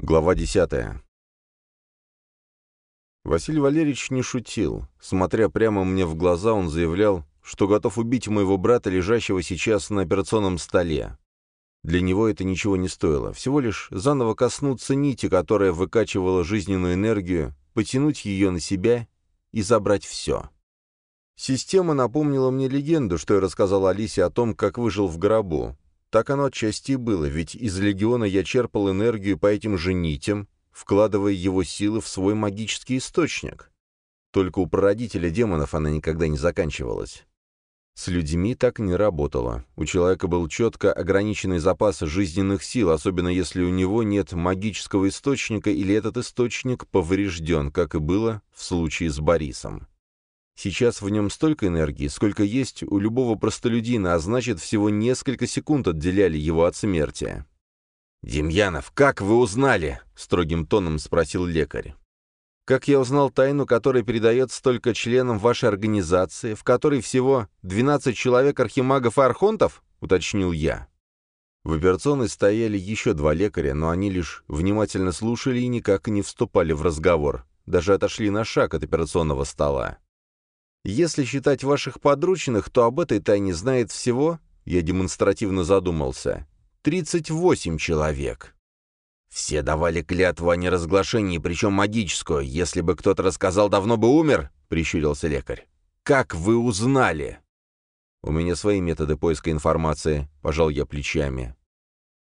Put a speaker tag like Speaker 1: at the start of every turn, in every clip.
Speaker 1: Глава десятая. Василий Валерьевич не шутил. Смотря прямо мне в глаза, он заявлял, что готов убить моего брата, лежащего сейчас на операционном столе. Для него это ничего не стоило. Всего лишь заново коснуться нити, которая выкачивала жизненную энергию, потянуть ее на себя и забрать все. Система напомнила мне легенду, что я рассказал Алисе о том, как выжил в гробу. Так оно отчасти и было, ведь из легиона я черпал энергию по этим же нитям, вкладывая его силы в свой магический источник. Только у прародителя демонов она никогда не заканчивалась. С людьми так не работало. У человека был четко ограниченный запас жизненных сил, особенно если у него нет магического источника или этот источник поврежден, как и было в случае с Борисом. Сейчас в нем столько энергии, сколько есть у любого простолюдина, а значит, всего несколько секунд отделяли его от смерти. «Демьянов, как вы узнали?» — строгим тоном спросил лекарь. «Как я узнал тайну, которая передается только членам вашей организации, в которой всего 12 человек архимагов и архонтов?» — уточнил я. В операционной стояли еще два лекаря, но они лишь внимательно слушали и никак не вступали в разговор, даже отошли на шаг от операционного стола. Если считать ваших подручных, то об этой тайне знает всего, я демонстративно задумался, 38 человек. Все давали клятву о неразглашении, причем магическую. Если бы кто-то рассказал, давно бы умер, — прищурился лекарь. Как вы узнали? У меня свои методы поиска информации, — пожал я плечами.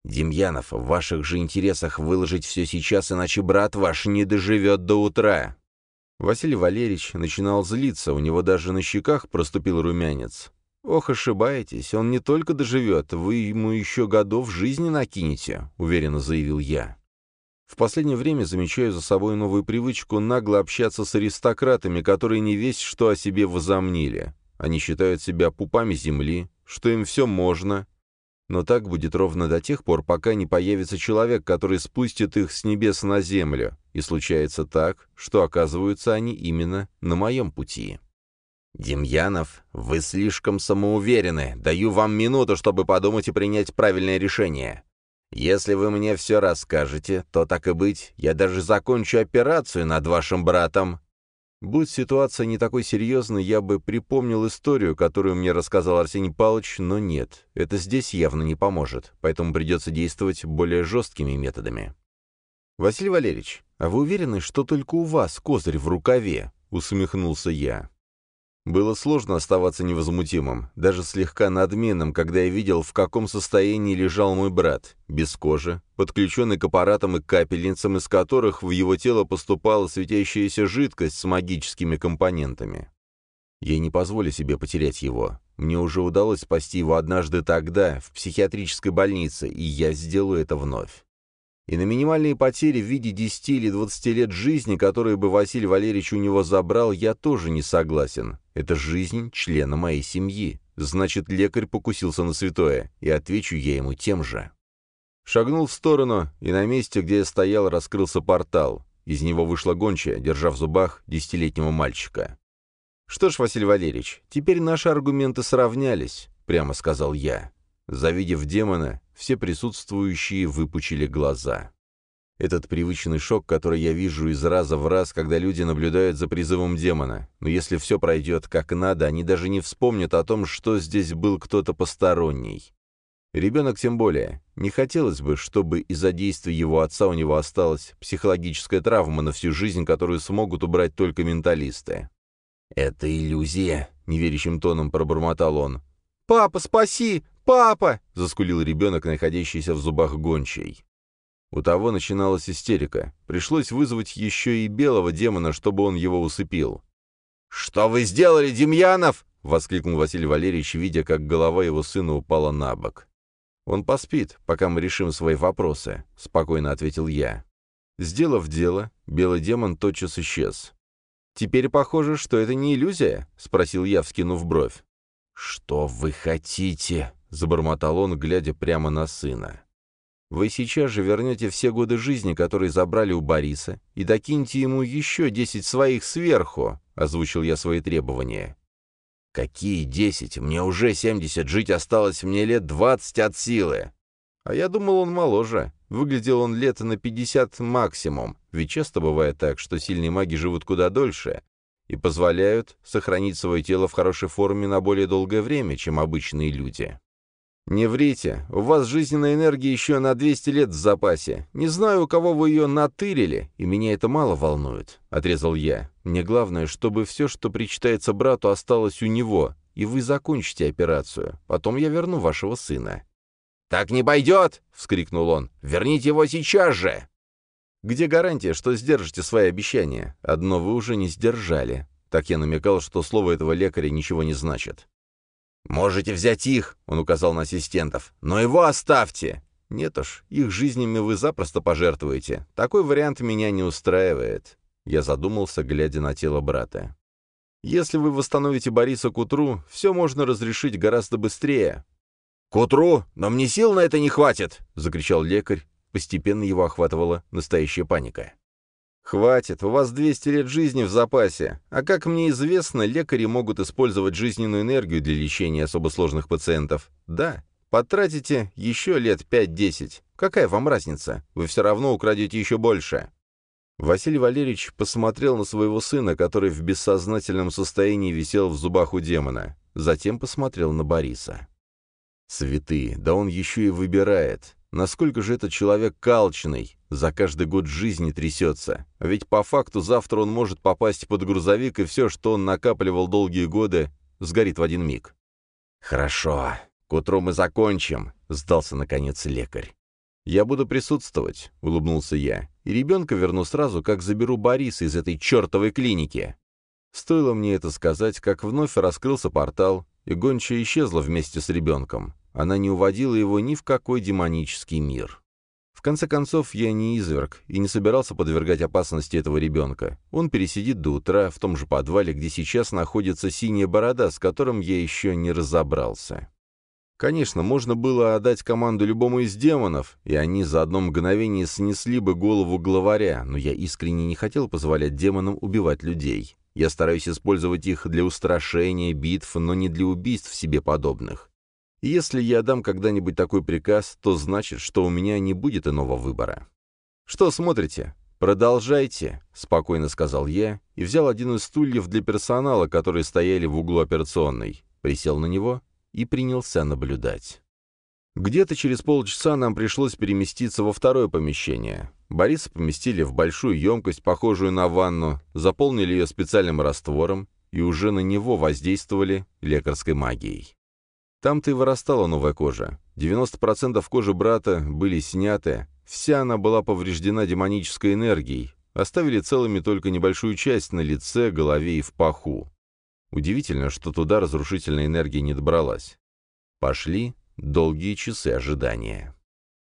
Speaker 1: Демьянов, в ваших же интересах выложить все сейчас, иначе брат ваш не доживет до утра. Василий Валерьевич начинал злиться, у него даже на щеках проступил румянец. «Ох, ошибаетесь, он не только доживет, вы ему еще годов жизни накинете», — уверенно заявил я. В последнее время замечаю за собой новую привычку нагло общаться с аристократами, которые не весь что о себе возомнили. Они считают себя пупами земли, что им все можно, но так будет ровно до тех пор, пока не появится человек, который спустит их с небес на землю, и случается так, что оказываются они именно на моем пути. «Демьянов, вы слишком самоуверены. Даю вам минуту, чтобы подумать и принять правильное решение. Если вы мне все расскажете, то, так и быть, я даже закончу операцию над вашим братом. Будь ситуация не такой серьезной, я бы припомнил историю, которую мне рассказал Арсений Павлович, но нет, это здесь явно не поможет, поэтому придется действовать более жесткими методами. «Василий Валерьевич, а вы уверены, что только у вас козырь в рукаве?» — усмехнулся я. Было сложно оставаться невозмутимым, даже слегка надменным, когда я видел, в каком состоянии лежал мой брат, без кожи, подключенный к аппаратам и капельницам, из которых в его тело поступала светящаяся жидкость с магическими компонентами. Я не позволю себе потерять его. Мне уже удалось спасти его однажды тогда, в психиатрической больнице, и я сделаю это вновь. И на минимальные потери в виде 10 или 20 лет жизни, которые бы Василий Валерьевич у него забрал, я тоже не согласен. Это жизнь члена моей семьи. Значит, лекарь покусился на святое, и отвечу я ему тем же. Шагнул в сторону, и на месте, где я стоял, раскрылся портал. Из него вышла гончая, держа в зубах десятилетнего мальчика. «Что ж, Василий Валерьевич, теперь наши аргументы сравнялись», — прямо сказал я. Завидев демона, все присутствующие выпучили глаза. Этот привычный шок, который я вижу из раза в раз, когда люди наблюдают за призывом демона. Но если все пройдет как надо, они даже не вспомнят о том, что здесь был кто-то посторонний. Ребенок тем более. Не хотелось бы, чтобы из-за действий его отца у него осталась психологическая травма на всю жизнь, которую смогут убрать только менталисты. «Это иллюзия», — неверящим тоном пробормотал он. «Папа, спаси! «Папа!» — заскулил ребенок, находящийся в зубах гончей. У того начиналась истерика. Пришлось вызвать еще и белого демона, чтобы он его усыпил. «Что вы сделали, Демьянов?» — воскликнул Василий Валерьевич, видя, как голова его сына упала на бок. «Он поспит, пока мы решим свои вопросы», — спокойно ответил я. Сделав дело, белый демон тотчас исчез. «Теперь похоже, что это не иллюзия?» — спросил я, вскинув бровь. «Что вы хотите?» — забормотал он, глядя прямо на сына. «Вы сейчас же вернете все годы жизни, которые забрали у Бориса, и докиньте ему еще десять своих сверху», — озвучил я свои требования. «Какие десять? Мне уже семьдесят, жить осталось мне лет двадцать от силы». «А я думал, он моложе», Выглядел он лет на 50 максимум, ведь часто бывает так, что сильные маги живут куда дольше и позволяют сохранить свое тело в хорошей форме на более долгое время, чем обычные люди. «Не врите, у вас жизненная энергия еще на 200 лет в запасе. Не знаю, у кого вы ее натырили, и меня это мало волнует», — отрезал я. «Мне главное, чтобы все, что причитается брату, осталось у него, и вы закончите операцию. Потом я верну вашего сына».
Speaker 2: «Так не пойдет!» — вскрикнул он. «Верните его сейчас же!»
Speaker 1: «Где гарантия, что сдержите свои обещания? Одно вы уже не сдержали». Так я намекал, что слово этого лекаря ничего не значит.
Speaker 2: «Можете взять их», — он указал на ассистентов, — «но его оставьте».
Speaker 1: «Нет уж, их жизнями вы запросто пожертвуете. Такой вариант меня не устраивает». Я задумался, глядя на тело брата. «Если вы восстановите Бориса к утру, все можно разрешить гораздо быстрее».
Speaker 2: «К утру? Но мне сил на это не хватит!» — закричал лекарь.
Speaker 1: Постепенно его охватывала настоящая паника. «Хватит, у вас 200 лет жизни в запасе. А как мне известно, лекари могут использовать жизненную энергию для лечения особо сложных пациентов. Да, потратите еще лет 5-10. Какая вам разница? Вы все равно украдете еще больше». Василий Валерьевич посмотрел на своего сына, который в бессознательном состоянии висел в зубах у демона. Затем посмотрел на Бориса. «Святые, да он еще и выбирает. Насколько же этот человек калчный, за каждый год жизни трясется. Ведь по факту завтра он может попасть под грузовик, и все, что он накапливал долгие годы, сгорит в один миг.
Speaker 2: «Хорошо, к утру мы закончим», — сдался, наконец, лекарь.
Speaker 1: «Я буду присутствовать», — улыбнулся я, «и ребенка верну сразу, как заберу Бориса из этой чертовой клиники». Стоило мне это сказать, как вновь раскрылся портал, и гончая исчезла вместе с ребенком. Она не уводила его ни в какой демонический мир. В конце концов, я не изверг и не собирался подвергать опасности этого ребенка. Он пересидит до утра в том же подвале, где сейчас находится синяя борода, с которым я еще не разобрался. Конечно, можно было отдать команду любому из демонов, и они за одно мгновение снесли бы голову главаря, но я искренне не хотел позволять демонам убивать людей. Я стараюсь использовать их для устрашения, битв, но не для убийств себе подобных. Если я дам когда-нибудь такой приказ, то значит, что у меня не будет иного выбора. «Что смотрите? Продолжайте», — спокойно сказал я и взял один из стульев для персонала, которые стояли в углу операционной, присел на него и принялся наблюдать. Где-то через полчаса нам пришлось переместиться во второе помещение. Бориса поместили в большую емкость, похожую на ванну, заполнили ее специальным раствором и уже на него воздействовали лекарской магией. Там-то и вырастала новая кожа. 90% кожи брата были сняты, вся она была повреждена демонической энергией, оставили целыми только небольшую часть на лице, голове и в паху. Удивительно, что туда разрушительная энергия не добралась. Пошли долгие часы ожидания.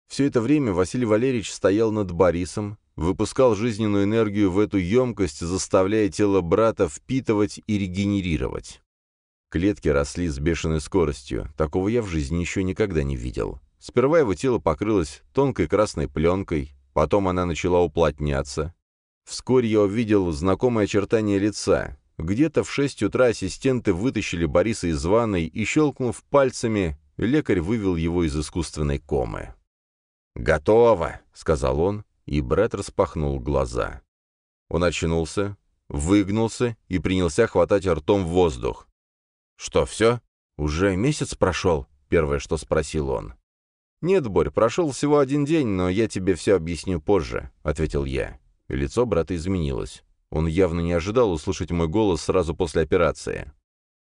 Speaker 1: Все это время Василий Валерьевич стоял над Борисом, выпускал жизненную энергию в эту емкость, заставляя тело брата впитывать и регенерировать. Клетки росли с бешеной скоростью, такого я в жизни еще никогда не видел. Сперва его тело покрылось тонкой красной пленкой, потом она начала уплотняться. Вскоре я увидел знакомое очертание лица. Где-то в шесть утра ассистенты вытащили Бориса из ванной и, щелкнув пальцами, лекарь вывел его из искусственной комы.
Speaker 2: «Готово!» — сказал он,
Speaker 1: и брат распахнул глаза. Он очнулся, выгнулся и принялся хватать ртом воздух.
Speaker 2: «Что, все?
Speaker 1: Уже месяц прошел?» — первое, что спросил он. «Нет, Борь, прошел всего один день, но я тебе все объясню позже», — ответил я. Лицо брата изменилось. Он явно не ожидал услышать мой голос сразу после операции.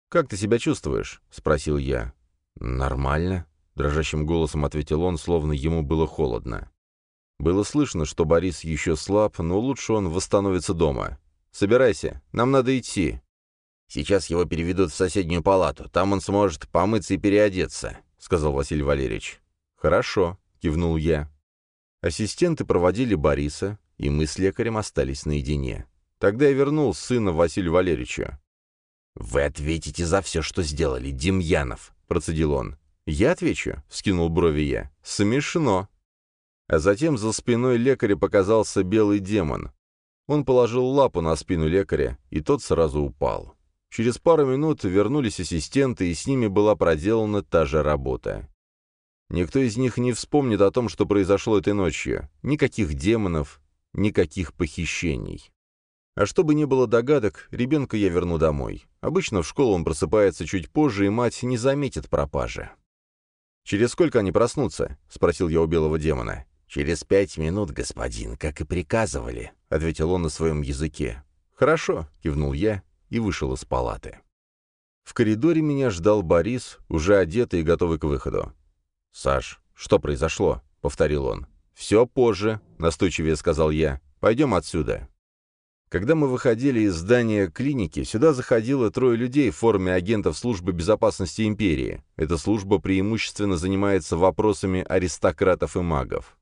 Speaker 1: «Как ты себя чувствуешь?» — спросил я. «Нормально», — дрожащим голосом ответил он, словно ему было холодно. Было слышно, что Борис еще слаб, но лучше он восстановится дома. «Собирайся, нам надо идти».
Speaker 2: Сейчас его переведут в соседнюю палату. Там он сможет помыться и переодеться», — сказал Василий Валерьевич.
Speaker 1: «Хорошо», — кивнул я. Ассистенты проводили Бориса, и мы с лекарем остались наедине. Тогда я вернул сына Василию Валерьевичу.
Speaker 2: «Вы ответите за все, что сделали, Демьянов», — процедил он.
Speaker 1: «Я отвечу», — вскинул брови я. «Смешно». А затем за спиной лекаря показался белый демон. Он положил лапу на спину лекаря, и тот сразу упал. Через пару минут вернулись ассистенты, и с ними была проделана та же работа. Никто из них не вспомнит о том, что произошло этой ночью. Никаких демонов, никаких похищений. А чтобы не было догадок, ребенка я верну домой. Обычно в школу он просыпается чуть позже, и мать не заметит пропажи. «Через сколько они проснутся?» — спросил я у белого демона.
Speaker 2: «Через пять минут, господин, как и приказывали», — ответил он на своем языке.
Speaker 1: «Хорошо», — кивнул я и вышел из палаты. В коридоре меня ждал Борис, уже одетый и готовый к выходу. «Саш, что произошло?» — повторил он. «Все позже», — настойчивее сказал я. «Пойдем отсюда». Когда мы выходили из здания клиники, сюда заходило трое людей в форме агентов службы безопасности империи. Эта служба преимущественно занимается вопросами аристократов и магов.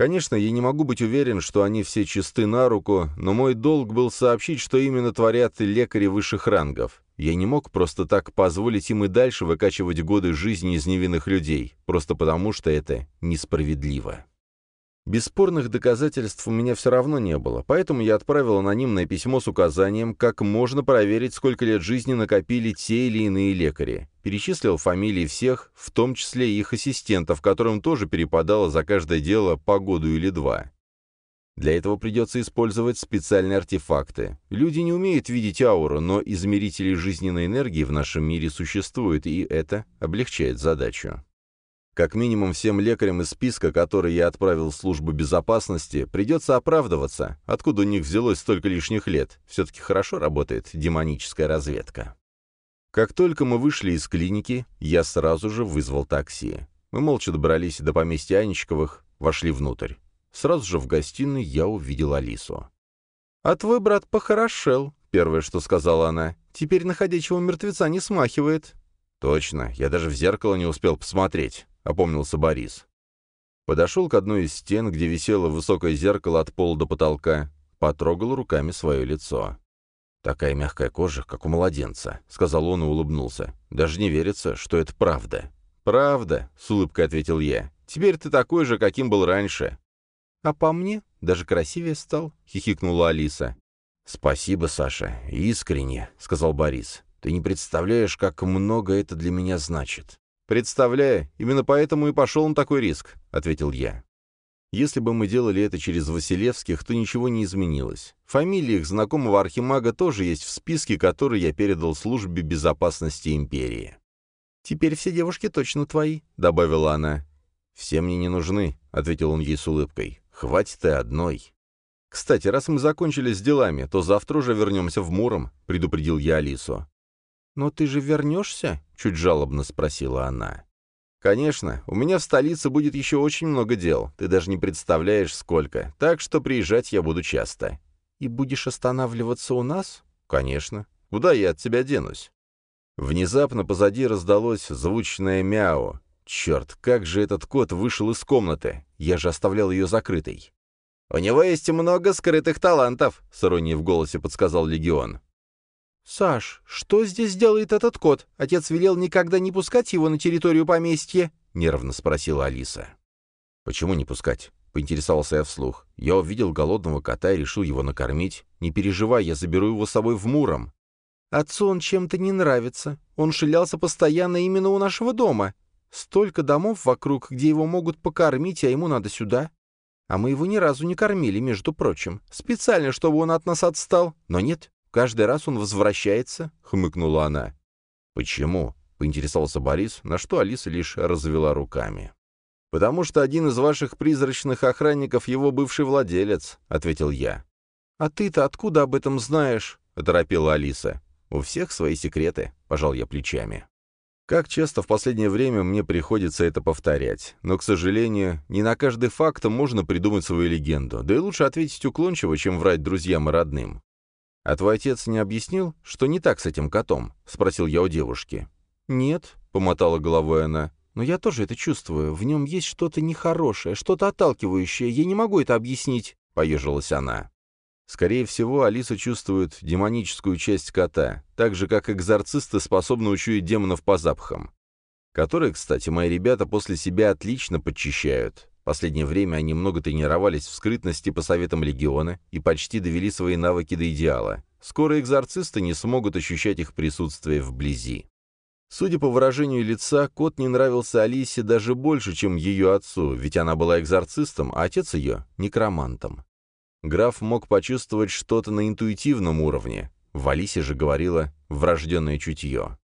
Speaker 1: Конечно, я не могу быть уверен, что они все чисты на руку, но мой долг был сообщить, что именно творят лекари высших рангов. Я не мог просто так позволить им и дальше выкачивать годы жизни из невинных людей, просто потому что это несправедливо. Бесспорных доказательств у меня все равно не было, поэтому я отправил анонимное письмо с указанием, как можно проверить, сколько лет жизни накопили те или иные лекари. Перечислил фамилии всех, в том числе и их ассистентов, которым тоже перепадало за каждое дело по году или два. Для этого придется использовать специальные артефакты. Люди не умеют видеть ауру, но измерители жизненной энергии в нашем мире существуют, и это облегчает задачу. Как минимум всем лекарям из списка, который я отправил в службу безопасности, придется оправдываться, откуда у них взялось столько лишних лет. Все-таки хорошо работает демоническая разведка. Как только мы вышли из клиники, я сразу же вызвал такси. Мы молча добрались до поместья Анечковых, вошли внутрь. Сразу же в гостиной я увидел Алису. «А твой брат похорошел», — первое, что сказала она. «Теперь находящего мертвеца не смахивает». «Точно, я даже в зеркало не успел посмотреть». — опомнился Борис. Подошел к одной из стен, где висело высокое зеркало от пола до потолка, потрогал руками свое лицо. «Такая мягкая кожа, как у младенца», — сказал он и улыбнулся. «Даже не верится, что это правда». «Правда», — с улыбкой ответил я. «Теперь ты такой же, каким был раньше». «А по мне даже красивее стал», — хихикнула Алиса. «Спасибо, Саша, искренне», — сказал Борис. «Ты не представляешь, как много это для меня значит». «Представляю, именно поэтому и пошел на такой риск», — ответил я. Если бы мы делали это через Василевских, то ничего не изменилось. Фамилия их знакомого архимага тоже есть в списке, который я передал службе безопасности империи. «Теперь все девушки точно твои», — добавила она. «Все мне не нужны», — ответил он ей с улыбкой. «Хватит и одной». «Кстати, раз мы закончили с делами, то завтра уже вернемся в Муром», — предупредил я Алису. «Но ты же вернешься?» — чуть жалобно спросила она. «Конечно, у меня в столице будет еще очень много дел, ты даже не представляешь, сколько, так что приезжать я буду часто». «И будешь останавливаться у нас?» «Конечно. Куда я от тебя денусь?» Внезапно позади раздалось звучное мяу. Черт, как же этот кот вышел из комнаты? Я же оставлял ее закрытой. «У него есть много скрытых талантов», — с иронией в голосе подсказал Легион. «Саш, что здесь делает этот кот? Отец велел никогда не пускать его на территорию поместья?» — нервно спросила Алиса. «Почему не пускать?» — поинтересовался я вслух. «Я увидел голодного кота и решил его накормить. Не переживай, я заберу его с собой в Муром». «Отцу он чем-то не нравится. Он шилялся постоянно именно у нашего дома. Столько домов вокруг, где его могут покормить, а ему надо сюда. А мы его ни разу не кормили, между прочим. Специально, чтобы он от нас отстал. Но нет, Каждый раз он возвращается?» — хмыкнула она. «Почему?» — поинтересовался Борис, на что Алиса лишь развела руками. «Потому что один из ваших призрачных охранников — его бывший владелец», — ответил я. «А ты-то откуда об этом знаешь?» — оторопела Алиса. «У всех свои секреты», — пожал я плечами. Как часто в последнее время мне приходится это повторять. Но, к сожалению, не на каждый факт можно придумать свою легенду, да и лучше ответить уклончиво, чем врать друзьям и родным. «А твой отец не объяснил, что не так с этим котом?» — спросил я у девушки. «Нет», — помотала головой она, — «но я тоже это чувствую. В нем есть что-то нехорошее, что-то отталкивающее. Я не могу это объяснить», — поежилась она. Скорее всего, Алиса чувствует демоническую часть кота, так же, как экзорцисты способны учуять демонов по запахам. Которые, кстати, мои ребята после себя отлично подчищают. Последнее время они много тренировались в скрытности по советам легиона и почти довели свои навыки до идеала. Скоро экзорцисты не смогут ощущать их присутствие вблизи. Судя по выражению лица, кот не нравился Алисе даже больше, чем ее отцу, ведь она была экзорцистом, а отец ее — некромантом. Граф мог почувствовать что-то на интуитивном уровне. В Алисе же говорило врожденное чутье.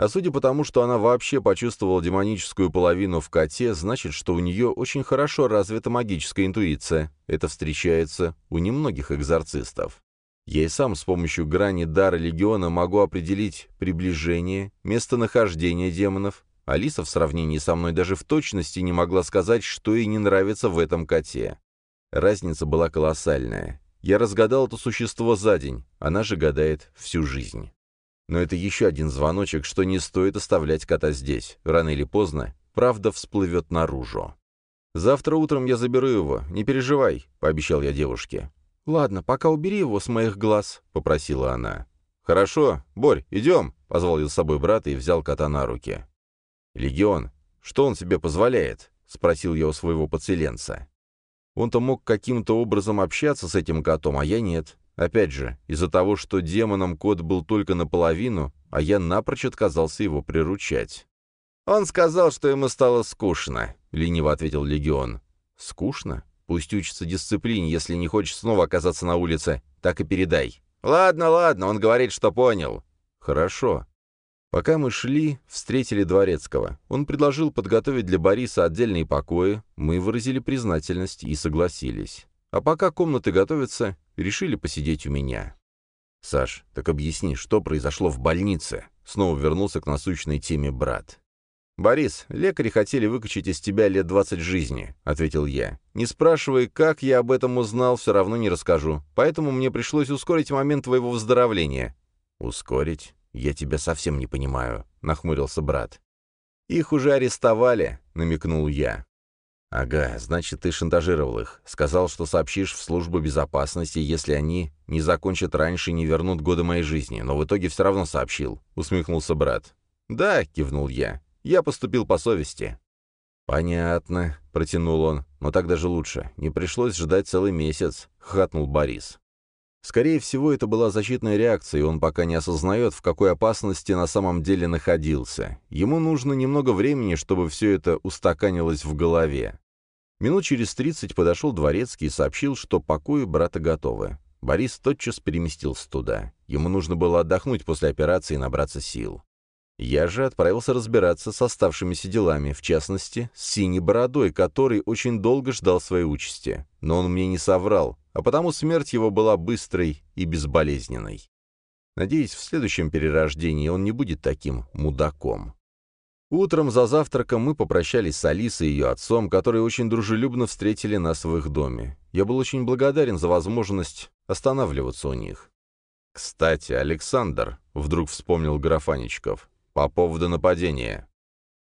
Speaker 1: А судя по тому, что она вообще почувствовала демоническую половину в коте, значит, что у нее очень хорошо развита магическая интуиция. Это встречается у немногих экзорцистов. Я и сам с помощью грани дара легиона могу определить приближение, местонахождение демонов. Алиса в сравнении со мной даже в точности не могла сказать, что ей не нравится в этом коте. Разница была колоссальная. Я разгадал это существо за день, она же гадает всю жизнь. Но это еще один звоночек, что не стоит оставлять кота здесь. Рано или поздно правда всплывет наружу. «Завтра утром я заберу его, не переживай», — пообещал я девушке. «Ладно, пока убери его с моих глаз», — попросила она. «Хорошо, Борь, идем», — позвал я с собой брата и взял кота на руки. «Легион, что он себе позволяет?» — спросил я у своего подселенца. Он-то мог каким-то образом общаться с этим котом, а я нет. Опять же, из-за того, что демоном кот был только наполовину, а я напрочь отказался его приручать. «Он сказал, что ему стало скучно», — лениво ответил Легион. «Скучно? Пусть учится дисциплине, если не хочет снова оказаться на улице. Так и передай». «Ладно, ладно, он говорит, что понял». «Хорошо». Пока мы шли, встретили Дворецкого. Он предложил подготовить для Бориса отдельные покои, мы выразили признательность и согласились. А пока комнаты готовятся, решили посидеть у меня. «Саш, так объясни, что произошло в больнице?» Снова вернулся к насущной теме брат. «Борис, лекари хотели выкачать из тебя лет двадцать жизни», — ответил я. «Не спрашивай, как я об этом узнал, все равно не расскажу. Поэтому мне пришлось ускорить момент твоего выздоровления». «Ускорить? Я тебя совсем не понимаю», — нахмурился брат. «Их уже арестовали», — намекнул я. «Ага, значит, ты шантажировал их. Сказал, что сообщишь в службу безопасности, если они не закончат раньше и не вернут годы моей жизни, но в итоге все равно сообщил», — усмехнулся брат. «Да», — кивнул я, — «я поступил по совести». «Понятно», — протянул он, — «но так даже лучше. Не пришлось ждать целый месяц», — хатнул Борис. Скорее всего, это была защитная реакция, и он пока не осознает, в какой опасности на самом деле находился. Ему нужно немного времени, чтобы все это устаканилось в голове. Минут через тридцать подошел дворецкий и сообщил, что покои брата готовы. Борис тотчас переместился туда. Ему нужно было отдохнуть после операции и набраться сил. Я же отправился разбираться с оставшимися делами, в частности, с синей бородой, который очень долго ждал своей участи. Но он мне не соврал, а потому смерть его была быстрой и безболезненной. Надеюсь, в следующем перерождении он не будет таким мудаком. Утром за завтраком мы попрощались с Алисой и ее отцом, которые очень дружелюбно встретили нас в их доме. Я был очень благодарен за возможность останавливаться у них. «Кстати, Александр», — вдруг вспомнил Графаничков, — «по поводу нападения.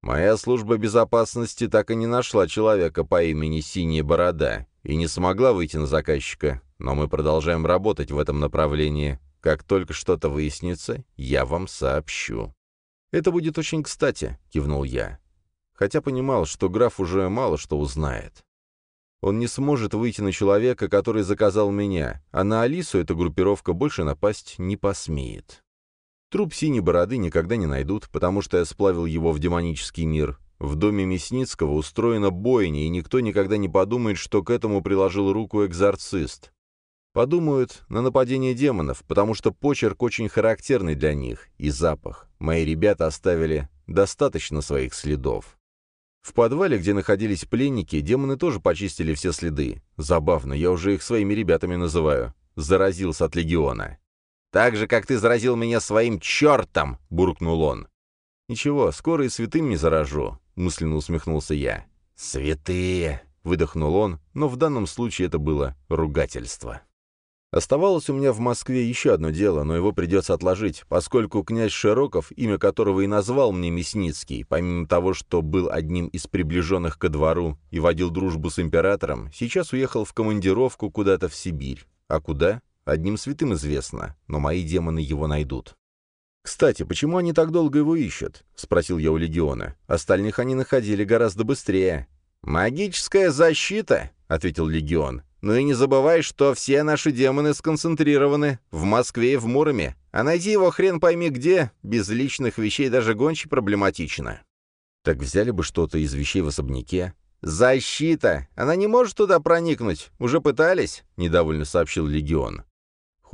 Speaker 1: Моя служба безопасности так и не нашла человека по имени Синяя Борода, и не смогла выйти на заказчика, но мы продолжаем работать в этом направлении. Как только что-то выяснится, я вам сообщу». «Это будет очень кстати», — кивнул я. Хотя понимал, что граф уже мало что узнает. Он не сможет выйти на человека, который заказал меня, а на Алису эта группировка больше напасть не посмеет. Труп синей бороды никогда не найдут, потому что я сплавил его в демонический мир, в доме Мясницкого устроена бойня, и никто никогда не подумает, что к этому приложил руку экзорцист. Подумают на нападение демонов, потому что почерк очень характерный для них, и запах. Мои ребята оставили достаточно своих следов. В подвале, где находились пленники, демоны тоже почистили все следы. Забавно, я уже их своими ребятами называю. Заразился от легиона. «Так же, как ты заразил меня своим чертом!» — буркнул он. «Ничего, скоро и святым не заражу. — мысленно усмехнулся я. «Святые!» — выдохнул он, но в данном случае это было ругательство. Оставалось у меня в Москве еще одно дело, но его придется отложить, поскольку князь Широков, имя которого и назвал мне Мясницкий, помимо того, что был одним из приближенных ко двору и водил дружбу с императором, сейчас уехал в командировку куда-то в Сибирь. А куда? Одним святым известно, но мои демоны его найдут. «Кстати, почему они так долго его ищут?» — спросил я у Легиона. «Остальных они находили гораздо быстрее». «Магическая защита», — ответил Легион.
Speaker 2: Ну и не забывай, что все наши демоны сконцентрированы в Москве и в Муроме, а найти его хрен пойми где, без личных вещей даже гончий проблематично.
Speaker 1: Так взяли бы что-то из вещей в особняке.
Speaker 2: «Защита! Она не может туда проникнуть. Уже пытались?» — недовольно сообщил Легион.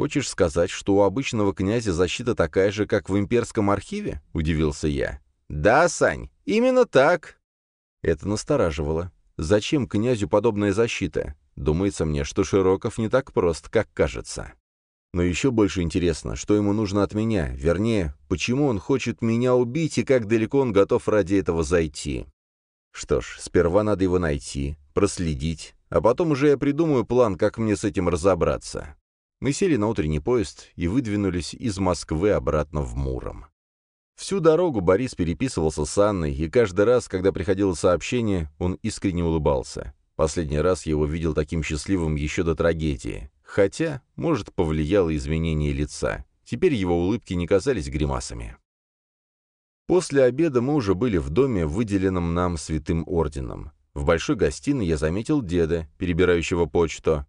Speaker 1: «Хочешь сказать, что у обычного князя защита такая же, как в имперском архиве?» — удивился я.
Speaker 2: «Да, Сань, именно так».
Speaker 1: Это настораживало. Зачем князю подобная защита? Думается мне, что Широков не так прост, как кажется. Но еще больше интересно, что ему нужно от меня, вернее, почему он хочет меня убить и как далеко он готов ради этого зайти. Что ж, сперва надо его найти, проследить, а потом уже я придумаю план, как мне с этим разобраться. Мы сели на утренний поезд и выдвинулись из Москвы обратно в Муром. Всю дорогу Борис переписывался с Анной, и каждый раз, когда приходило сообщение, он искренне улыбался. Последний раз я его видел таким счастливым еще до трагедии. Хотя, может, повлияло изменение лица. Теперь его улыбки не казались гримасами. После обеда мы уже были в доме, выделенном нам святым орденом. В большой гостиной я заметил деда, перебирающего почту.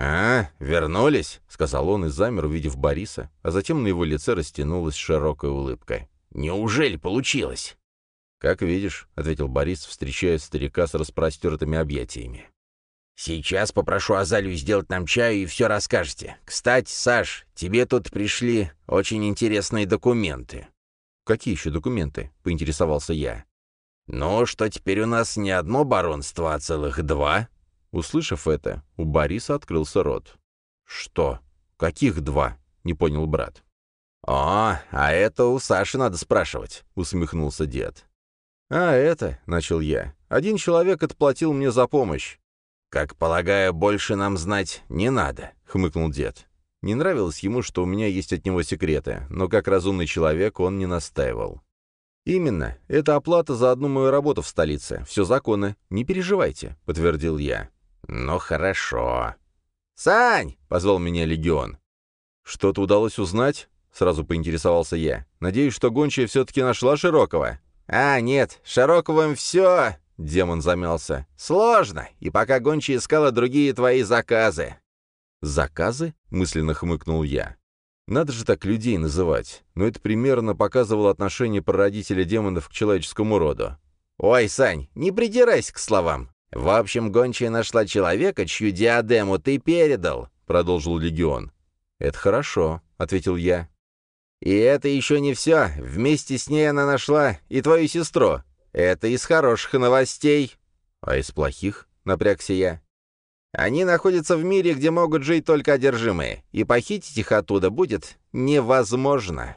Speaker 2: «А, вернулись?» — сказал он и замер, увидев Бориса,
Speaker 1: а затем на его лице растянулась широкая улыбка.
Speaker 2: «Неужели получилось?»
Speaker 1: «Как видишь», — ответил Борис, встречая старика с распростертыми объятиями.
Speaker 2: «Сейчас попрошу Азалию сделать нам чаю и все расскажете. Кстати, Саш, тебе тут пришли очень интересные документы».
Speaker 1: «Какие еще документы?» — поинтересовался я.
Speaker 2: «Ну, что теперь у нас не одно баронство, а целых два?»
Speaker 1: Услышав это, у Бориса открылся рот.
Speaker 2: «Что?
Speaker 1: Каких два?» — не понял брат.
Speaker 2: «О, а это у Саши надо спрашивать», — усмехнулся дед.
Speaker 1: «А это», — начал я, — «один человек отплатил мне за помощь».
Speaker 2: «Как полагаю, больше нам знать не надо», — хмыкнул дед.
Speaker 1: Не нравилось ему, что у меня есть от него секреты, но как разумный человек он не настаивал. «Именно. Это оплата за одну мою работу в столице. Все законно. Не переживайте», — подтвердил я.
Speaker 2: «Ну, хорошо». «Сань!» — позвал меня Легион.
Speaker 1: «Что-то удалось узнать?» — сразу поинтересовался я. «Надеюсь, что гончая все-таки нашла Широкого».
Speaker 2: «А, нет, Широковым все...» — демон замялся. «Сложно, и пока гончая искала другие твои заказы».
Speaker 1: «Заказы?» — мысленно хмыкнул я. Надо же так людей называть, но это примерно показывало отношение прародителя демонов к человеческому роду.
Speaker 2: «Ой, Сань, не придирайся к словам. В общем, гончая нашла человека, чью диадему ты передал», — продолжил Легион.
Speaker 1: «Это хорошо», — ответил я.
Speaker 2: «И это еще не все. Вместе с ней она нашла и твою сестру. Это из хороших новостей».
Speaker 1: «А из плохих?» — напрягся я.
Speaker 2: «Они находятся в мире, где могут жить только одержимые, и похитить их оттуда будет невозможно».